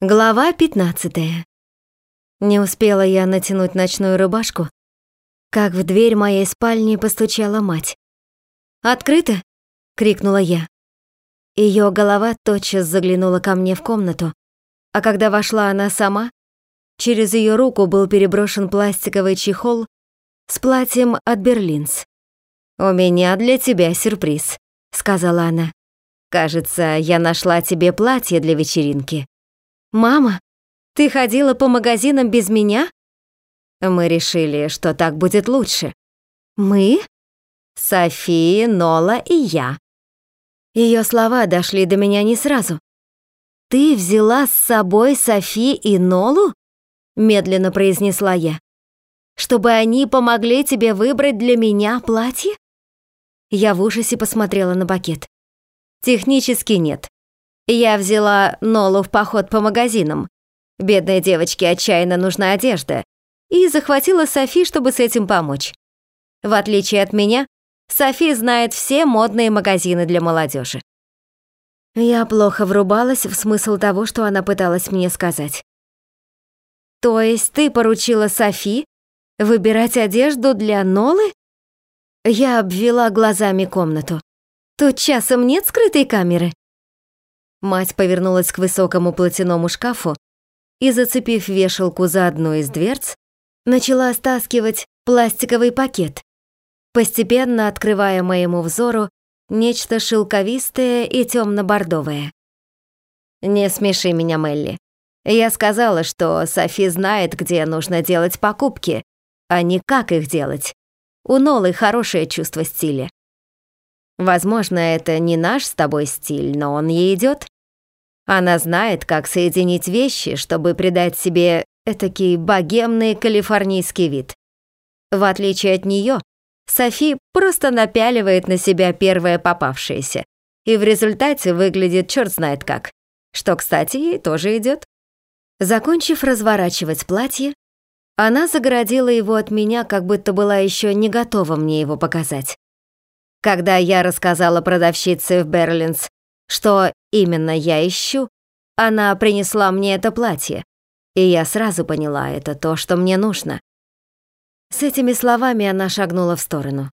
Глава 15. Не успела я натянуть ночную рубашку, как в дверь моей спальни постучала мать. «Открыто?» — крикнула я. Ее голова тотчас заглянула ко мне в комнату, а когда вошла она сама, через ее руку был переброшен пластиковый чехол с платьем от Берлинс. «У меня для тебя сюрприз», — сказала она. «Кажется, я нашла тебе платье для вечеринки». «Мама, ты ходила по магазинам без меня?» Мы решили, что так будет лучше. «Мы?» «София, Нола и я». Ее слова дошли до меня не сразу. «Ты взяла с собой Софи и Нолу?» Медленно произнесла я. «Чтобы они помогли тебе выбрать для меня платье?» Я в ужасе посмотрела на пакет. «Технически нет. Я взяла Нолу в поход по магазинам. Бедной девочке отчаянно нужна одежда. И захватила Софи, чтобы с этим помочь. В отличие от меня, Софи знает все модные магазины для молодежи. Я плохо врубалась в смысл того, что она пыталась мне сказать. То есть ты поручила Софи выбирать одежду для Нолы? Я обвела глазами комнату. Тут часом нет скрытой камеры? Мать повернулась к высокому платяному шкафу и, зацепив вешалку за одну из дверц, начала стаскивать пластиковый пакет, постепенно открывая моему взору нечто шелковистое и темно-бордовое. «Не смеши меня, Мелли. Я сказала, что Софи знает, где нужно делать покупки, а не как их делать. У Нолы хорошее чувство стиля. Возможно, это не наш с тобой стиль, но он ей идет. Она знает, как соединить вещи, чтобы придать себе этакий богемный калифорнийский вид. В отличие от нее, Софи просто напяливает на себя первое попавшееся, и в результате выглядит черт знает как, что, кстати, ей тоже идет. Закончив разворачивать платье, она загородила его от меня, как будто была еще не готова мне его показать. Когда я рассказала продавщице в Берлинс, что именно я ищу, она принесла мне это платье, и я сразу поняла, это то, что мне нужно. С этими словами она шагнула в сторону.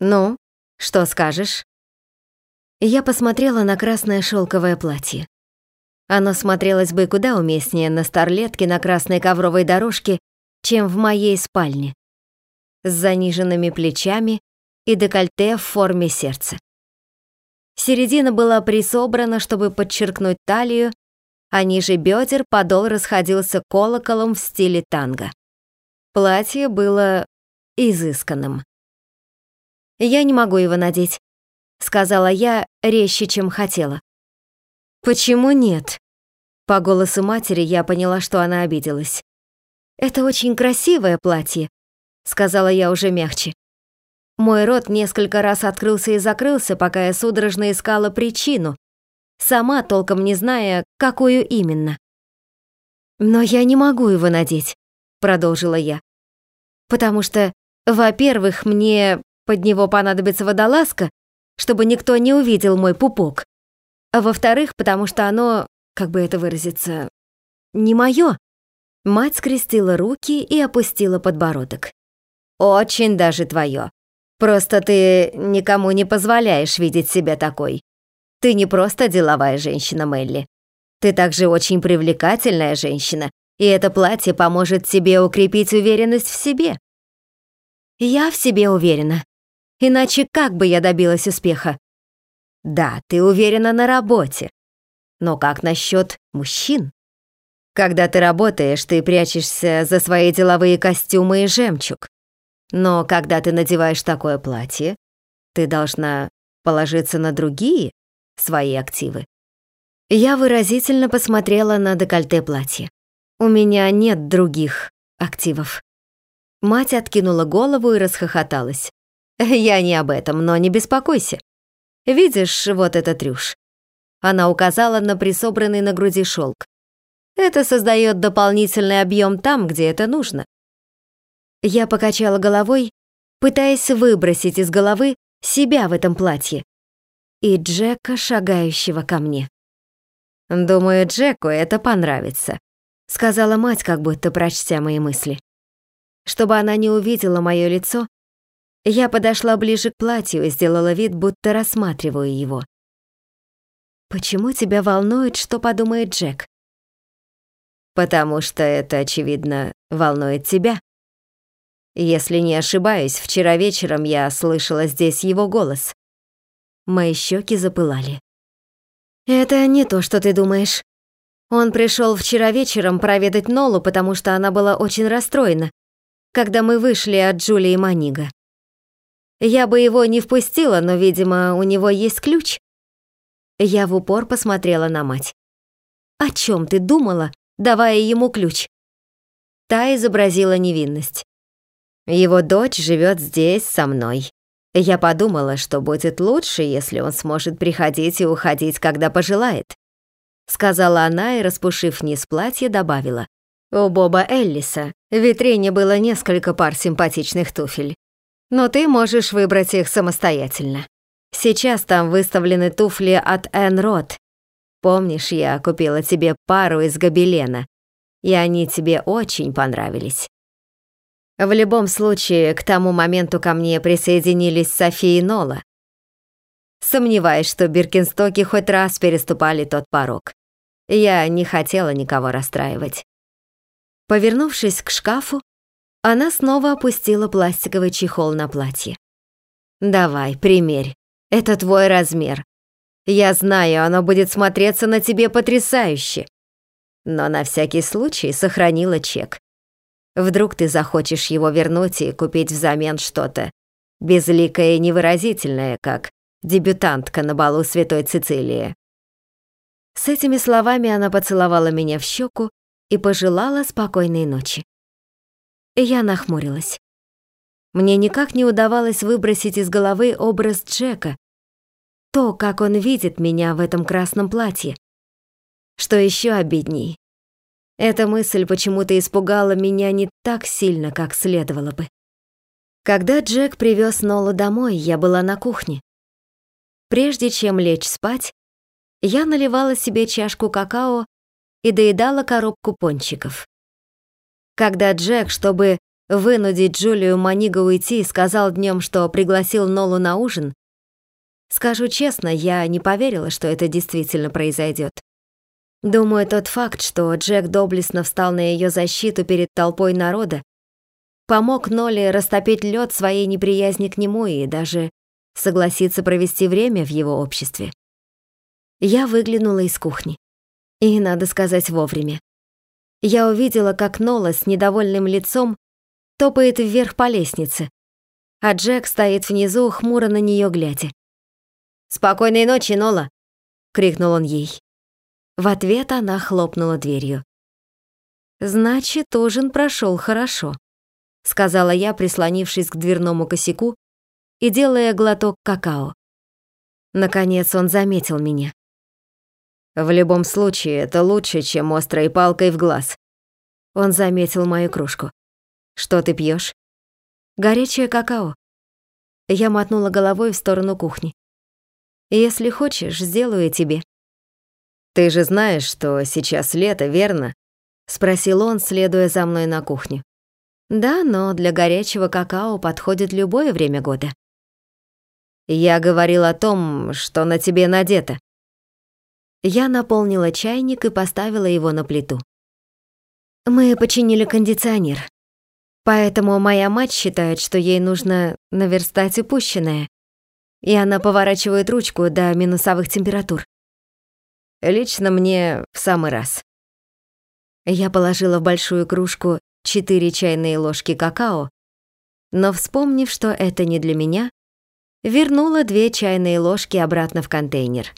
«Ну, что скажешь?» Я посмотрела на красное шелковое платье. Оно смотрелось бы куда уместнее на старлетке на красной ковровой дорожке, чем в моей спальне. С заниженными плечами и декольте в форме сердца. Середина была присобрана, чтобы подчеркнуть талию, а ниже бедер подол расходился колоколом в стиле танго. Платье было изысканным. «Я не могу его надеть», — сказала я резче, чем хотела. «Почему нет?» По голосу матери я поняла, что она обиделась. «Это очень красивое платье», — сказала я уже мягче. Мой рот несколько раз открылся и закрылся, пока я судорожно искала причину, сама толком не зная, какую именно. «Но я не могу его надеть», — продолжила я. «Потому что, во-первых, мне под него понадобится водолазка, чтобы никто не увидел мой пупок. А во-вторых, потому что оно, как бы это выразиться, не мое». Мать скрестила руки и опустила подбородок. «Очень даже твое. Просто ты никому не позволяешь видеть себя такой. Ты не просто деловая женщина, Мелли. Ты также очень привлекательная женщина, и это платье поможет тебе укрепить уверенность в себе. Я в себе уверена. Иначе как бы я добилась успеха? Да, ты уверена на работе. Но как насчет мужчин? Когда ты работаешь, ты прячешься за свои деловые костюмы и жемчуг. Но когда ты надеваешь такое платье, ты должна положиться на другие свои активы. Я выразительно посмотрела на декольте платья. У меня нет других активов. Мать откинула голову и расхохоталась. Я не об этом, но не беспокойся. Видишь вот этот рюш? Она указала на присобранный на груди шелк. Это создает дополнительный объем там, где это нужно. Я покачала головой, пытаясь выбросить из головы себя в этом платье и Джека, шагающего ко мне. Думаю, Джеку это понравится, сказала мать, как будто прочтя мои мысли. Чтобы она не увидела мое лицо, я подошла ближе к платью и сделала вид, будто рассматриваю его. «Почему тебя волнует, что подумает Джек?» «Потому что это, очевидно, волнует тебя. Если не ошибаюсь, вчера вечером я слышала здесь его голос». Мои щеки запылали. «Это не то, что ты думаешь. Он пришел вчера вечером проведать Нолу, потому что она была очень расстроена, когда мы вышли от Джулии Манига. Я бы его не впустила, но, видимо, у него есть ключ. Я в упор посмотрела на мать. «О чем ты думала, давая ему ключ?» Та изобразила невинность. «Его дочь живет здесь со мной. Я подумала, что будет лучше, если он сможет приходить и уходить, когда пожелает», сказала она и, распушив низ платья, добавила. «У Боба Эллиса в витрине было несколько пар симпатичных туфель но ты можешь выбрать их самостоятельно. Сейчас там выставлены туфли от Энн Рот. Помнишь, я купила тебе пару из гобелена, и они тебе очень понравились. В любом случае, к тому моменту ко мне присоединились София и Нола. Сомневаюсь, что Биркинстоки хоть раз переступали тот порог. Я не хотела никого расстраивать. Повернувшись к шкафу, она снова опустила пластиковый чехол на платье. «Давай, примерь. Это твой размер. Я знаю, оно будет смотреться на тебе потрясающе. Но на всякий случай сохранила чек. Вдруг ты захочешь его вернуть и купить взамен что-то безликое и невыразительное, как дебютантка на балу Святой Цицилии». С этими словами она поцеловала меня в щеку и пожелала спокойной ночи. Я нахмурилась. Мне никак не удавалось выбросить из головы образ Джека, то, как он видит меня в этом красном платье. Что еще обидней, эта мысль почему-то испугала меня не так сильно, как следовало бы. Когда Джек привез Нолу домой, я была на кухне. Прежде чем лечь спать, я наливала себе чашку какао и доедала коробку пончиков. Когда Джек, чтобы вынудить Джулию Манига уйти, сказал днем, что пригласил Нолу на ужин, скажу честно, я не поверила, что это действительно произойдет. Думаю, тот факт, что Джек доблестно встал на ее защиту перед толпой народа, помог Ноле растопить лед своей неприязни к нему и даже согласиться провести время в его обществе. Я выглянула из кухни. И, надо сказать, вовремя я увидела, как Нола с недовольным лицом топает вверх по лестнице, а Джек стоит внизу, хмуро на нее глядя. «Спокойной ночи, Нола!» — крикнул он ей. В ответ она хлопнула дверью. «Значит, ужин прошел хорошо», — сказала я, прислонившись к дверному косяку и делая глоток какао. Наконец он заметил меня. В любом случае, это лучше, чем острой палкой в глаз. Он заметил мою кружку. Что ты пьешь? Горячее какао. Я мотнула головой в сторону кухни. Если хочешь, сделаю тебе. Ты же знаешь, что сейчас лето, верно? Спросил он, следуя за мной на кухню. Да, но для горячего какао подходит любое время года. Я говорил о том, что на тебе надето. Я наполнила чайник и поставила его на плиту. Мы починили кондиционер. Поэтому моя мать считает, что ей нужно наверстать упущенное. И она поворачивает ручку до минусовых температур. Лично мне в самый раз. Я положила в большую кружку четыре чайные ложки какао, но, вспомнив, что это не для меня, вернула две чайные ложки обратно в контейнер.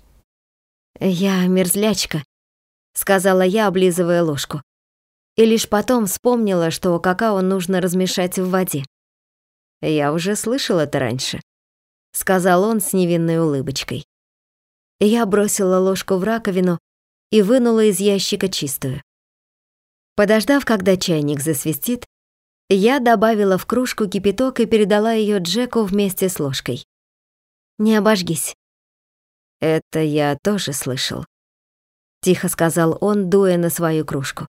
«Я мерзлячка», — сказала я, облизывая ложку. И лишь потом вспомнила, что какао нужно размешать в воде. «Я уже слышал это раньше», — сказал он с невинной улыбочкой. Я бросила ложку в раковину и вынула из ящика чистую. Подождав, когда чайник засвистит, я добавила в кружку кипяток и передала ее Джеку вместе с ложкой. «Не обожгись», это я тоже слышал. тихо сказал он, дуя на свою кружку.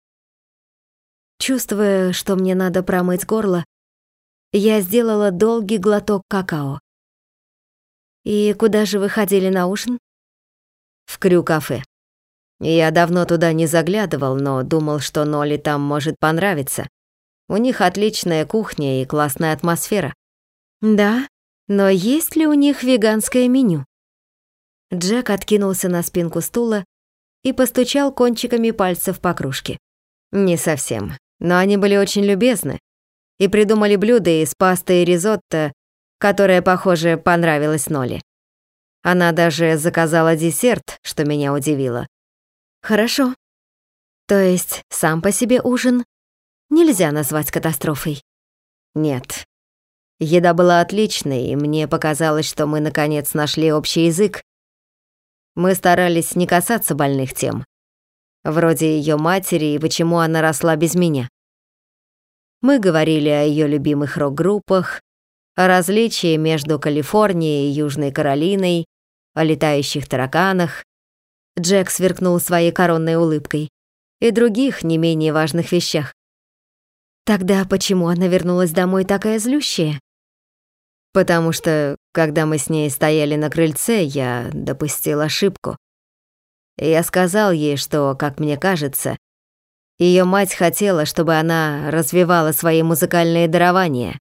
Чувствуя, что мне надо промыть горло, я сделала долгий глоток какао. «И куда же вы ходили на ужин?» «В Крю-кафе. Я давно туда не заглядывал, но думал, что Ноли там может понравиться. У них отличная кухня и классная атмосфера». «Да, но есть ли у них веганское меню?» Джек откинулся на спинку стула и постучал кончиками пальцев по кружке. «Не совсем, но они были очень любезны и придумали блюдо из пасты и ризотто, которое, похоже, понравилось Ноли. Она даже заказала десерт, что меня удивило. Хорошо. То есть сам по себе ужин нельзя назвать катастрофой? Нет. Еда была отличной, и мне показалось, что мы наконец нашли общий язык. Мы старались не касаться больных тем, вроде ее матери и почему она росла без меня. Мы говорили о ее любимых рок-группах, о различии между Калифорнией и Южной Каролиной, о летающих тараканах. Джек сверкнул своей коронной улыбкой. И других не менее важных вещах. Тогда почему она вернулась домой такая злющая? Потому что, когда мы с ней стояли на крыльце, я допустил ошибку. Я сказал ей, что, как мне кажется, ее мать хотела, чтобы она развивала свои музыкальные дарования.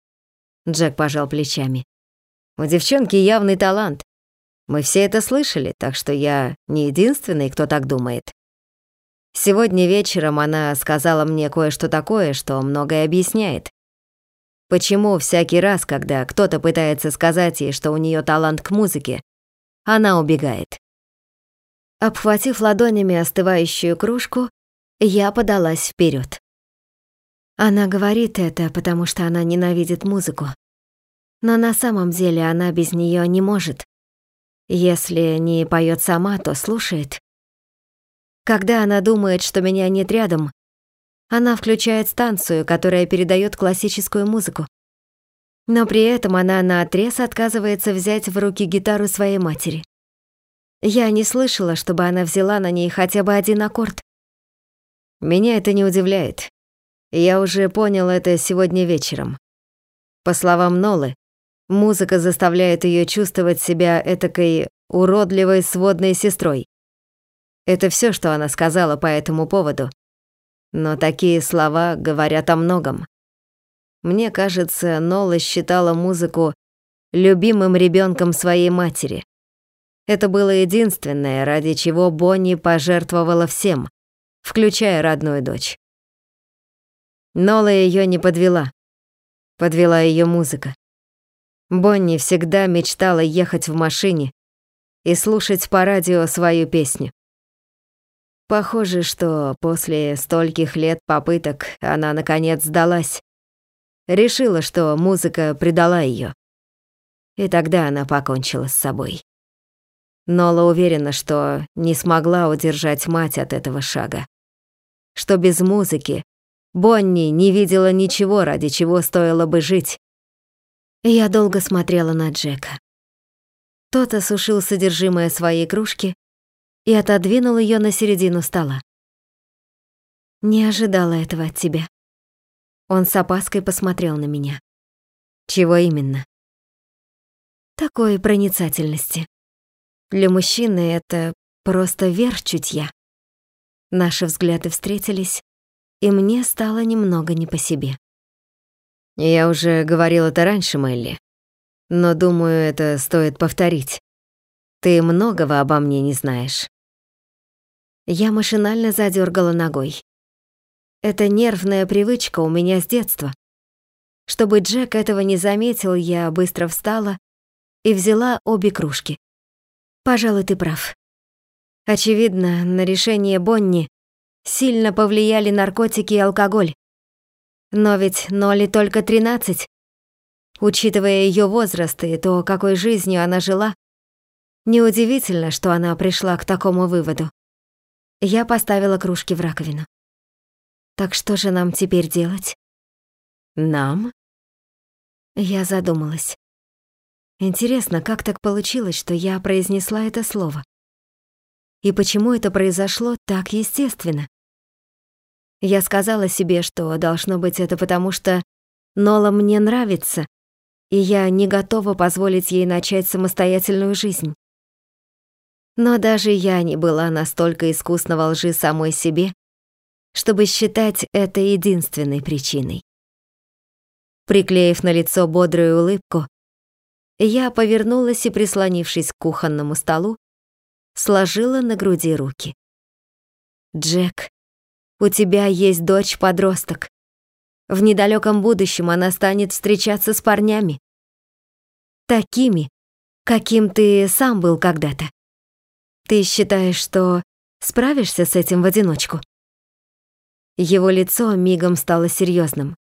Джек пожал плечами. У девчонки явный талант. Мы все это слышали, так что я не единственный, кто так думает. Сегодня вечером она сказала мне кое-что такое, что многое объясняет. Почему всякий раз, когда кто-то пытается сказать ей, что у нее талант к музыке, она убегает? Обхватив ладонями остывающую кружку, я подалась вперед. Она говорит это, потому что она ненавидит музыку. Но на самом деле она без нее не может. Если не поет сама, то слушает. Когда она думает, что меня нет рядом, она включает станцию, которая передает классическую музыку. Но при этом она наотрез отказывается взять в руки гитару своей матери. Я не слышала, чтобы она взяла на ней хотя бы один аккорд. Меня это не удивляет. Я уже понял это сегодня вечером. По словам Нолы, музыка заставляет ее чувствовать себя этакой уродливой сводной сестрой. Это все, что она сказала по этому поводу. Но такие слова говорят о многом. Мне кажется, Нола считала музыку любимым ребенком своей матери. Это было единственное, ради чего Бонни пожертвовала всем, включая родную дочь. Нола ее не подвела. Подвела ее музыка. Бонни всегда мечтала ехать в машине и слушать по радио свою песню. Похоже, что после стольких лет попыток она наконец сдалась. Решила, что музыка предала ее. И тогда она покончила с собой. Нола уверена, что не смогла удержать мать от этого шага. Что без музыки Бонни не видела ничего, ради чего стоило бы жить. Я долго смотрела на Джека. Тот осушил содержимое своей кружки и отодвинул ее на середину стола. «Не ожидала этого от тебя». Он с опаской посмотрел на меня. «Чего именно?» «Такой проницательности. Для мужчины это просто верх чутья». Наши взгляды встретились, и мне стало немного не по себе. «Я уже говорил это раньше, Мелли, но думаю, это стоит повторить. Ты многого обо мне не знаешь. Я машинально задергала ногой. Это нервная привычка у меня с детства. Чтобы Джек этого не заметил, я быстро встала и взяла обе кружки. Пожалуй, ты прав. Очевидно, на решение Бонни сильно повлияли наркотики и алкоголь. Но ведь Ноли только 13. Учитывая ее возраст и то, какой жизнью она жила, неудивительно, что она пришла к такому выводу. Я поставила кружки в раковину. Так что же нам теперь делать? Нам? Я задумалась. Интересно, как так получилось, что я произнесла это слово? И почему это произошло так естественно? Я сказала себе, что должно быть это потому, что Нола мне нравится, и я не готова позволить ей начать самостоятельную жизнь. Но даже я не была настолько искусна во лжи самой себе, чтобы считать это единственной причиной. Приклеив на лицо бодрую улыбку, я повернулась и, прислонившись к кухонному столу, сложила на груди руки. «Джек, у тебя есть дочь-подросток. В недалеком будущем она станет встречаться с парнями. Такими, каким ты сам был когда-то. Ты считаешь, что справишься с этим в одиночку?» Его лицо мигом стало серьезным.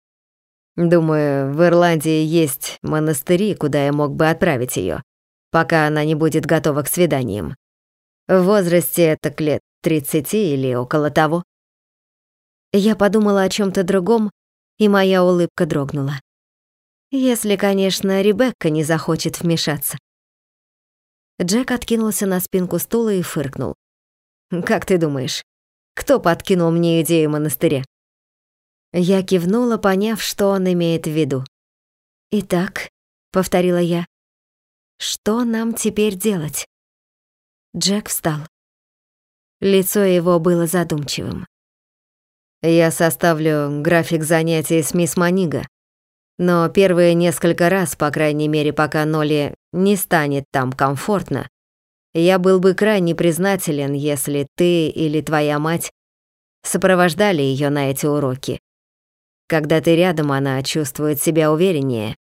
Думаю, в Ирландии есть монастыри, куда я мог бы отправить ее, пока она не будет готова к свиданиям. В возрасте это к лет 30 или около того. Я подумала о чем то другом, и моя улыбка дрогнула. Если, конечно, Ребекка не захочет вмешаться. Джек откинулся на спинку стула и фыркнул. «Как ты думаешь, кто подкинул мне идею монастыря?» Я кивнула, поняв, что он имеет в виду. «Итак», — повторила я, — «что нам теперь делать?» Джек встал. Лицо его было задумчивым. «Я составлю график занятий с мисс Манига, но первые несколько раз, по крайней мере, пока Ноли не станет там комфортно, я был бы крайне признателен, если ты или твоя мать сопровождали ее на эти уроки. Когда ты рядом, она чувствует себя увереннее.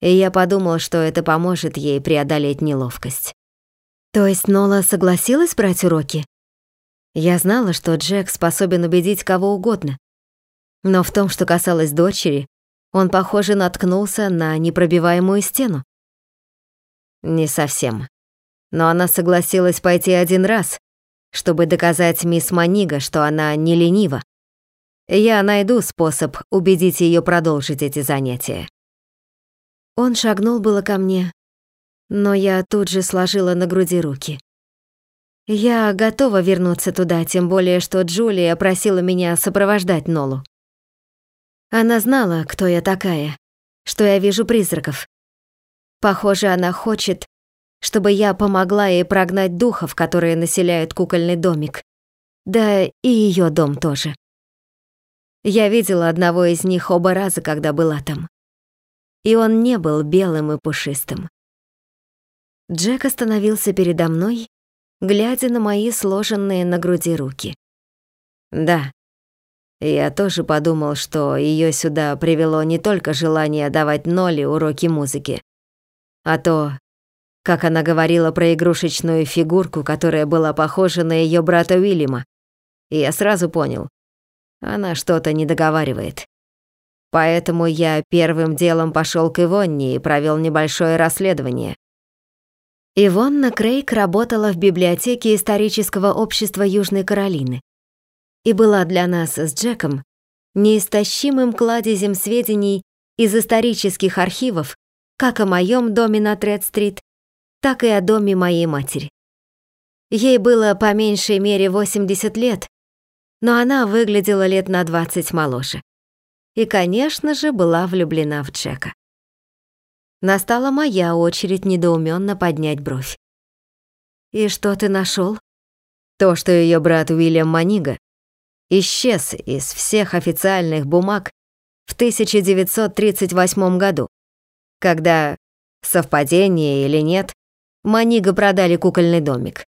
И я подумал, что это поможет ей преодолеть неловкость. То есть Нола согласилась брать уроки? Я знала, что Джек способен убедить кого угодно. Но в том, что касалось дочери, он, похоже, наткнулся на непробиваемую стену. Не совсем. Но она согласилась пойти один раз, чтобы доказать мисс Манига, что она не ленива. Я найду способ убедить ее продолжить эти занятия. Он шагнул было ко мне, но я тут же сложила на груди руки. Я готова вернуться туда, тем более, что Джулия просила меня сопровождать Нолу. Она знала, кто я такая, что я вижу призраков. Похоже, она хочет, чтобы я помогла ей прогнать духов, которые населяют кукольный домик. Да и ее дом тоже. Я видела одного из них оба раза, когда была там. И он не был белым и пушистым. Джек остановился передо мной, глядя на мои сложенные на груди руки. Да, я тоже подумал, что ее сюда привело не только желание давать Нолли уроки музыки, а то, как она говорила про игрушечную фигурку, которая была похожа на ее брата Уильяма. И я сразу понял, она что-то не договаривает. Поэтому я первым делом пошел к Ивонне и провел небольшое расследование. Ивонна Крейг работала в библиотеке исторического общества Южной Каролины и была для нас с Джеком неистощимым кладезем сведений из исторических архивов как о моем доме на Тред-стрит, так и о доме моей матери. Ей было по меньшей мере 80 лет, но она выглядела лет на двадцать моложе. И, конечно же, была влюблена в Джека. Настала моя очередь недоуменно поднять бровь. «И что ты нашел? То, что ее брат Уильям Манига исчез из всех официальных бумаг в 1938 году, когда, совпадение или нет, Манига продали кукольный домик.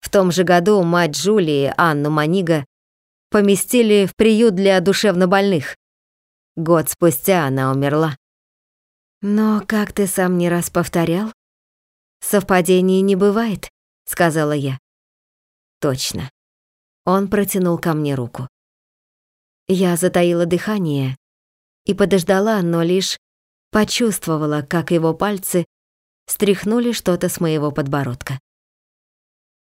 В том же году мать Джулии, Анну Манига, поместили в приют для душевнобольных. Год спустя она умерла. «Но, как ты сам не раз повторял, совпадений не бывает», — сказала я. «Точно». Он протянул ко мне руку. Я затаила дыхание и подождала, но лишь почувствовала, как его пальцы стряхнули что-то с моего подбородка.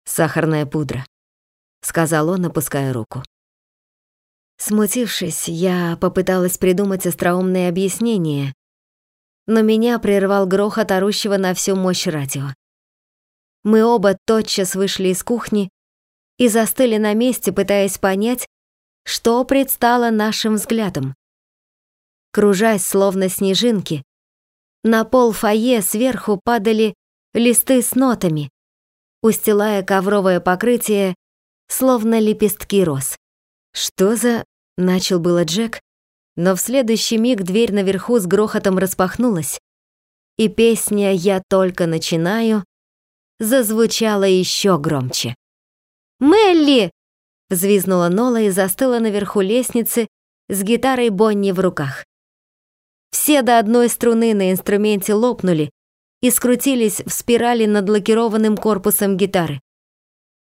«Сахарная пудра», — сказал он, опуская руку. Смутившись, я попыталась придумать остроумное объяснение, но меня прервал грохот орущего на всю мощь радио. Мы оба тотчас вышли из кухни и застыли на месте, пытаясь понять, что предстало нашим взглядом. Кружась, словно снежинки, на пол фойе сверху падали листы с нотами, устилая ковровое покрытие, словно лепестки роз. «Что за...» — начал было Джек, но в следующий миг дверь наверху с грохотом распахнулась, и песня «Я только начинаю» зазвучала еще громче. «Мелли!» — взвизнула Нола и застыла наверху лестницы с гитарой Бонни в руках. Все до одной струны на инструменте лопнули и скрутились в спирали над лакированным корпусом гитары.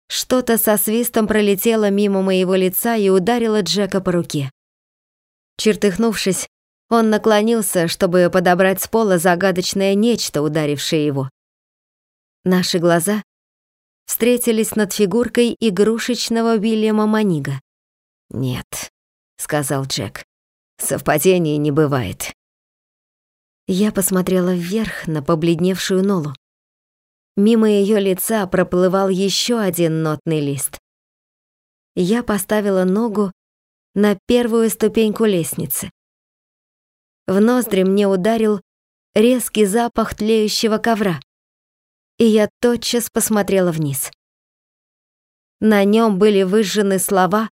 Что-то со свистом пролетело мимо моего лица и ударило Джека по руке. Чертыхнувшись, он наклонился, чтобы подобрать с пола загадочное нечто, ударившее его. Наши глаза встретились над фигуркой игрушечного Вильяма Манига. «Нет», — сказал Джек, — «совпадений не бывает». Я посмотрела вверх на побледневшую Нолу. Мимо ее лица проплывал еще один нотный лист. Я поставила ногу на первую ступеньку лестницы. В ноздри мне ударил резкий запах тлеющего ковра, и я тотчас посмотрела вниз. На нем были выжжены слова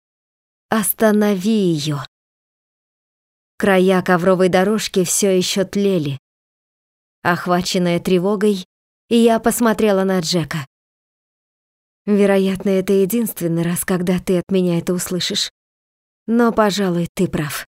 «Останови ее». Края ковровой дорожки все еще тлели. Охваченная тревогой, я посмотрела на Джека. Вероятно, это единственный раз, когда ты от меня это услышишь. Но, пожалуй, ты прав.